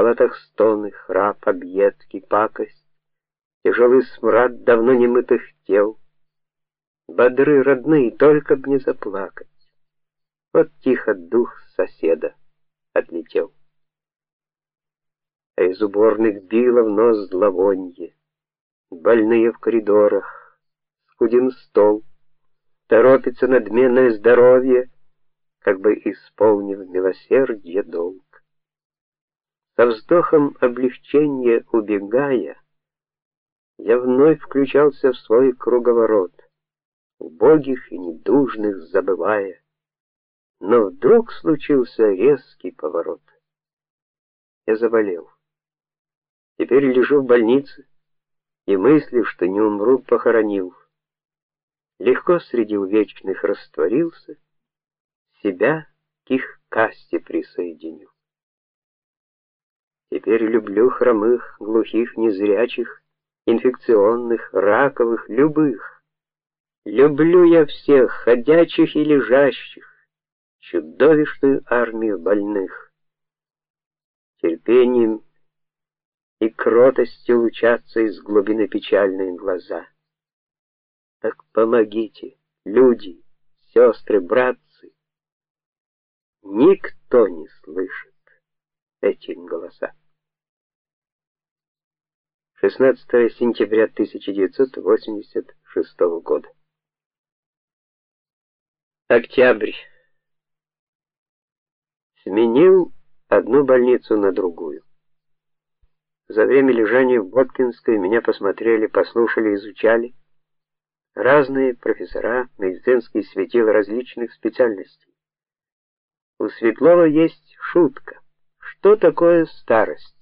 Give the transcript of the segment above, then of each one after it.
палатах стоны, храп, объедки, пакость, тяжелый смрад давно немытых тел. Бодры родные, только б не заплакать. Вот тихо дух соседа отлетел. А из уборных било в нос зловонье. Больные в коридорах, скуден стол, торопится надменное здоровье, как бы исполнив милосердие долг. Со вздохом облегчения убегая, я вновь включался в свой круговорот, убогих и недужных забывая. Но вдруг случился резкий поворот. Я заболел. Теперь лежу в больнице и мысли, что не умру, похоронил. Легко среди увечных растворился, себя к их касте присоединил. Теперь люблю хромых, глухих, незрячих, инфекционных, раковых, любых. Люблю я всех, ходячих и лежащих, чудовищную армию больных. Терпением и кротостью лучатся из глубины печальные глаза. Так помогите, люди, сестры, братцы. Никто не слышит эти голоса. 16 сентября 1986 года. Октябрь. Сменил одну больницу на другую. За время лежания в Боткинской меня посмотрели, послушали, изучали разные профессора, медицинские светила различных специальностей. У Светлова есть шутка. Что такое старость?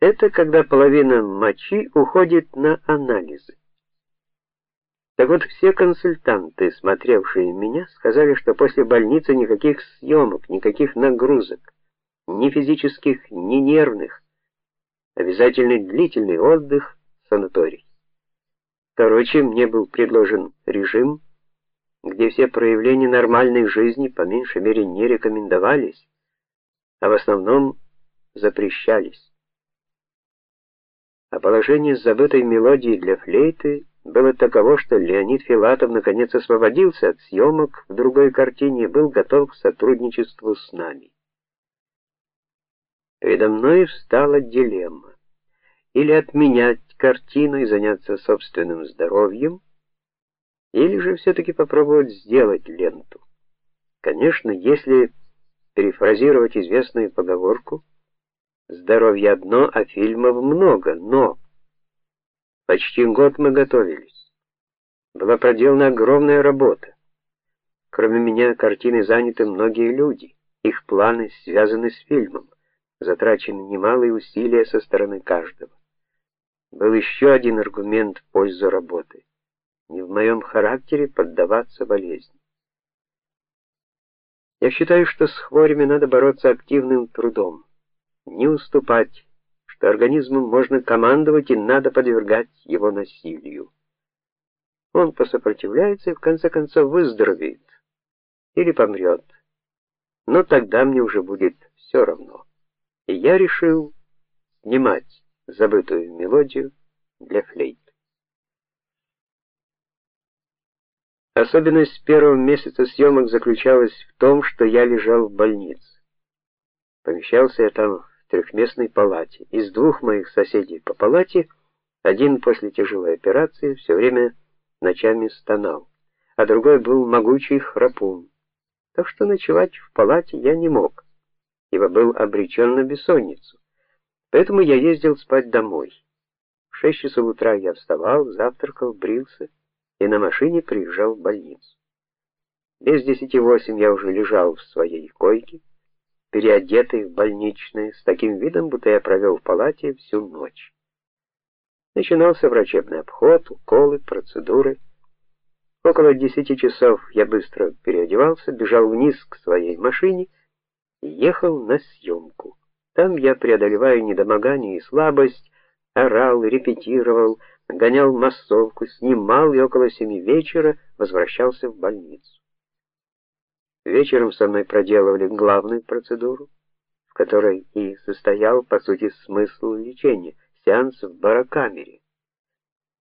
Это когда половина мочи уходит на анализы. Так вот, все консультанты, смотревшие меня, сказали, что после больницы никаких съемок, никаких нагрузок, ни физических, ни нервных. Обязательный длительный отдых, санаторий. Короче, мне был предложен режим, где все проявления нормальной жизни по меньшей мере не рекомендовались, а в основном запрещались. Положение забытой мелодии для флейты было таково, что Леонид Филатов наконец освободился от съемок в другой картине и был готов к сотрудничеству с нами. Передо мной встала дилемма: или отменять картину и заняться собственным здоровьем, или же все таки попробовать сделать ленту. Конечно, если перефразировать известную поговорку, здоровье одно, а фильмов много, но почти год мы готовились. Была проделана огромная работа. Кроме меня, картины заняты многие люди. Их планы связаны с фильмом. Затрачены немалые усилия со стороны каждого. Был еще один аргумент в пользу работы. Не в моем характере поддаваться болезни. Я считаю, что с хворями надо бороться активным трудом, не уступать, что организмом можно командовать и надо подвергать его насилию. Он посопротивляется и в конце концов выздоровеет или помрет. Но тогда мне уже будет все равно. И я решил снимать забытую мелодию для флейт. Особенность первого месяца съемок заключалась в том, что я лежал в больнице. Помещался я там трехместной палате. Из двух моих соседей по палате один после тяжелой операции все время ночами стонал, а другой был могучий храпун. Так что ночевать в палате я не мог, ибо был обречен на бессонницу. Поэтому я ездил спать домой. В шесть часов утра я вставал, завтракал, брился и на машине приезжал в больницу. Без десяти восемь я уже лежал в своей койке, переодетый в больничное, с таким видом, будто я провел в палате всю ночь. Начинался врачебный обход, уколы, процедуры. Около десяти часов я быстро переодевался, бежал вниз к своей машине и ехал на съемку. Там я, преодолевая недомогание и слабость, орал, репетировал, гонял массовку, снимал и около семи вечера возвращался в больницу. Вечером со мной проделывали главную процедуру, в которой и состоял по сути смысл лечения сеанс в барокамере.